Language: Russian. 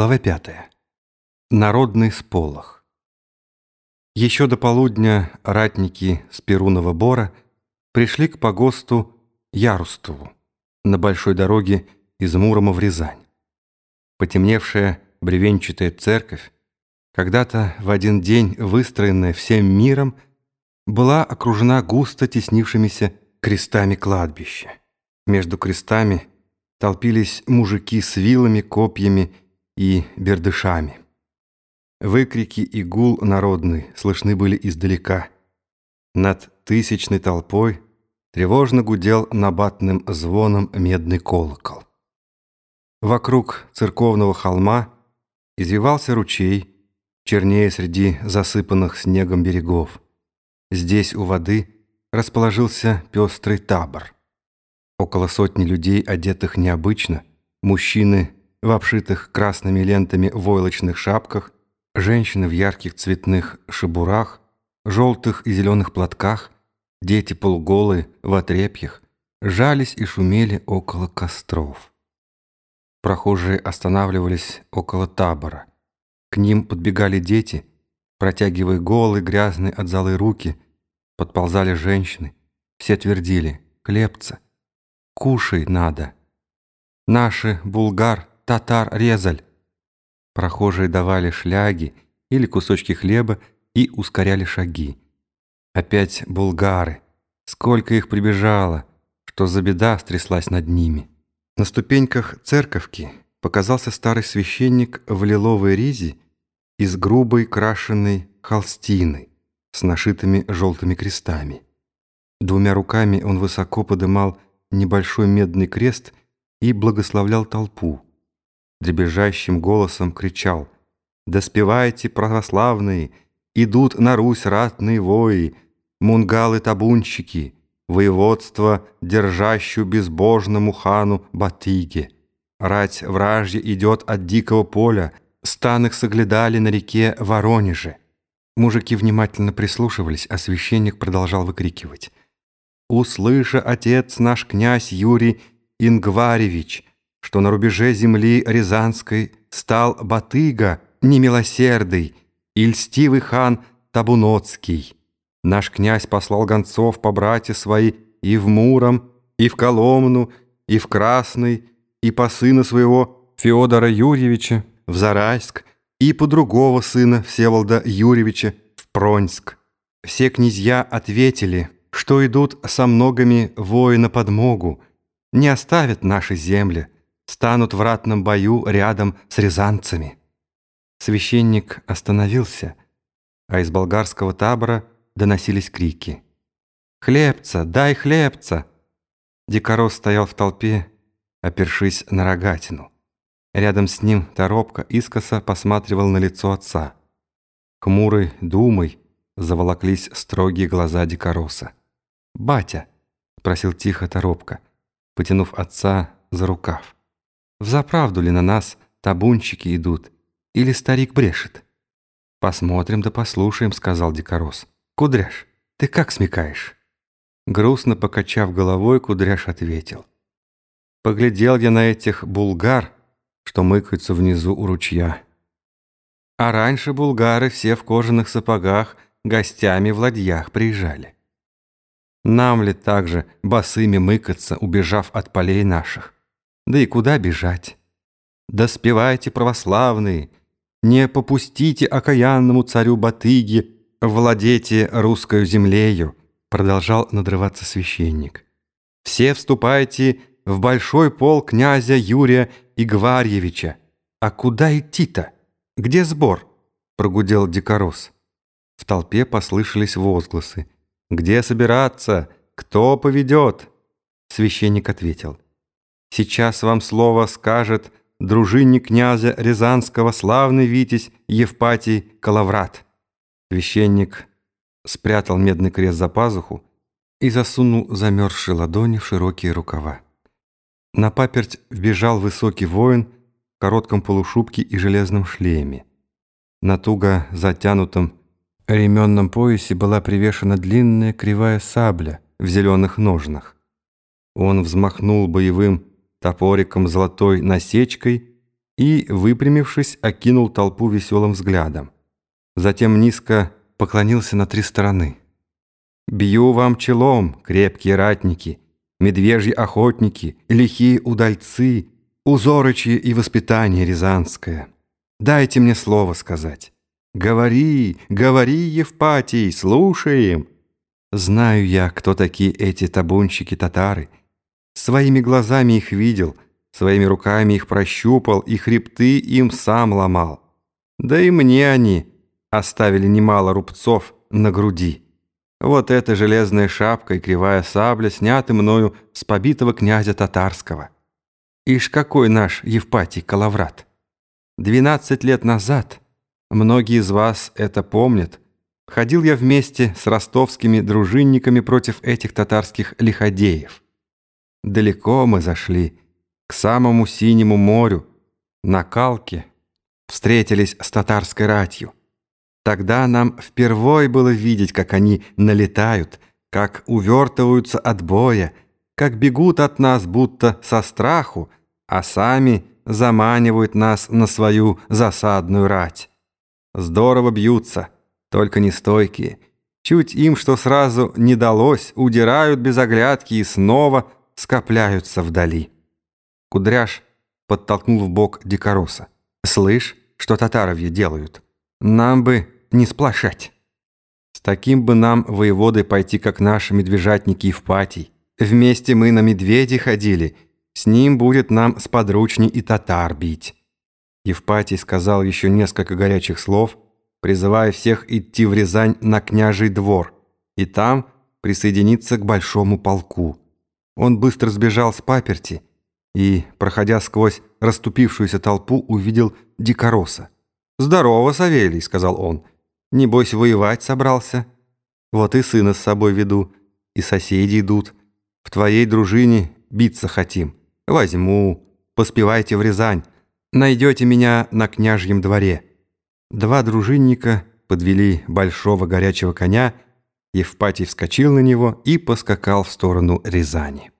Глава пятая. Народный сполох. Еще до полудня ратники с Перунова Бора пришли к погосту Ярустову на большой дороге из Мурома в Рязань. Потемневшая бревенчатая церковь, когда-то в один день выстроенная всем миром, была окружена густо теснившимися крестами кладбища. Между крестами толпились мужики с вилами, копьями и бердышами. Выкрики и гул народный слышны были издалека. Над тысячной толпой тревожно гудел набатным звоном медный колокол. Вокруг церковного холма извивался ручей, чернее среди засыпанных снегом берегов. Здесь у воды расположился пестрый табор. Около сотни людей, одетых необычно, мужчины в обшитых красными лентами войлочных шапках, женщины в ярких цветных шибурах, желтых и зеленых платках, дети полуголые в отрепьях, жались и шумели около костров. Прохожие останавливались около табора. К ним подбегали дети, протягивая голые, грязные от золы руки, подползали женщины. Все твердили «Хлебца! Кушай надо!» Наши, булгар, татар резаль. Прохожие давали шляги или кусочки хлеба и ускоряли шаги. Опять булгары. Сколько их прибежало, что за беда стряслась над ними. На ступеньках церковки показался старый священник в лиловой ризе из грубой крашеной холстины с нашитыми желтыми крестами. Двумя руками он высоко подымал небольшой медный крест и благословлял толпу дребезжащим голосом кричал «Доспевайте, православные! Идут на Русь ратные вои, мунгалы-табунщики, воеводство, держащую безбожному хану Батыге. Рать вражья идет от дикого поля, стан их соглядали на реке Воронеже». Мужики внимательно прислушивались, а священник продолжал выкрикивать. «Услыша, отец наш князь Юрий Ингваревич, что на рубеже земли Рязанской стал Батыга немилосердый и льстивый хан Табуноцкий. Наш князь послал гонцов по братья свои и в Муром, и в Коломну, и в Красный, и по сына своего Феодора Юрьевича в Зарайск, и по другого сына Всеволода Юрьевича в Проньск. Все князья ответили, что идут со многими воина подмогу, не оставят наши земли, станут в ратном бою рядом с рязанцами. Священник остановился, а из болгарского табора доносились крики. «Хлебца! Дай хлебца!» Дикорос стоял в толпе, опершись на рогатину. Рядом с ним торопко искоса посматривал на лицо отца. Хмурой думой заволоклись строгие глаза Дикороса. «Батя!» — просил тихо торопко, потянув отца за рукав. Взаправду ли на нас табунчики идут, или старик брешет? Посмотрим да послушаем, сказал Дикорос. Кудряш, ты как смекаешь? Грустно покачав головой, Кудряш ответил. Поглядел я на этих булгар, что мыкаются внизу у ручья. А раньше булгары все в кожаных сапогах гостями в ладьях приезжали. Нам ли также босыми мыкаться, убежав от полей наших? Да и куда бежать? Доспевайте, православные, не попустите окаянному царю Батыги, владейте русскою землею, продолжал надрываться священник. Все вступайте в большой пол князя Юрия Игварьевича. А куда идти-то? Где сбор? Прогудел Дикорос. В толпе послышались возгласы. «Где собираться? Кто поведет?» Священник ответил. Сейчас вам слово скажет дружинник князя Рязанского славный Витязь Евпатий Калаврат. Священник спрятал медный крест за пазуху и засунул замерзшие ладони в широкие рукава. На паперть вбежал высокий воин в коротком полушубке и железном шлеме. На туго затянутом ременном поясе была привешена длинная кривая сабля в зеленых ножнах. Он взмахнул боевым топориком золотой насечкой и, выпрямившись, окинул толпу веселым взглядом. Затем низко поклонился на три стороны. «Бью вам челом, крепкие ратники, медвежьи охотники, лихие удальцы, узорычье и воспитание рязанское. Дайте мне слово сказать. Говори, говори, Евпатий, слушаем!» Знаю я, кто такие эти табунщики-татары. Своими глазами их видел, своими руками их прощупал, и хребты им сам ломал. Да и мне они оставили немало рубцов на груди. Вот эта железная шапка и кривая сабля сняты мною с побитого князя татарского. Ишь, какой наш Евпатий Калаврат! Двенадцать лет назад, многие из вас это помнят, Ходил я вместе с ростовскими дружинниками против этих татарских лиходеев. Далеко мы зашли, к самому Синему морю, на Калке, встретились с татарской ратью. Тогда нам впервой было видеть, как они налетают, как увертываются от боя, как бегут от нас будто со страху, а сами заманивают нас на свою засадную рать. Здорово бьются — только не стойкие. Чуть им, что сразу не далось, удирают без оглядки и снова скопляются вдали. Кудряш подтолкнул в бок дикороса. «Слышь, что татаровье делают? Нам бы не сплошать. С таким бы нам, воеводой, пойти, как наши медвежатники Евпатий. Вместе мы на медведи ходили, с ним будет нам сподручней и татар бить». Евпатий сказал еще несколько горячих слов — призывая всех идти в Рязань на княжий двор и там присоединиться к большому полку. Он быстро сбежал с паперти и, проходя сквозь расступившуюся толпу, увидел дикороса. «Здорово, Савелий», — сказал он. «Небось, воевать собрался? Вот и сына с собой веду, и соседи идут. В твоей дружине биться хотим. Возьму, поспевайте в Рязань. Найдете меня на княжьем дворе». Два дружинника подвели большого горячего коня, Евпатий вскочил на него и поскакал в сторону Рязани.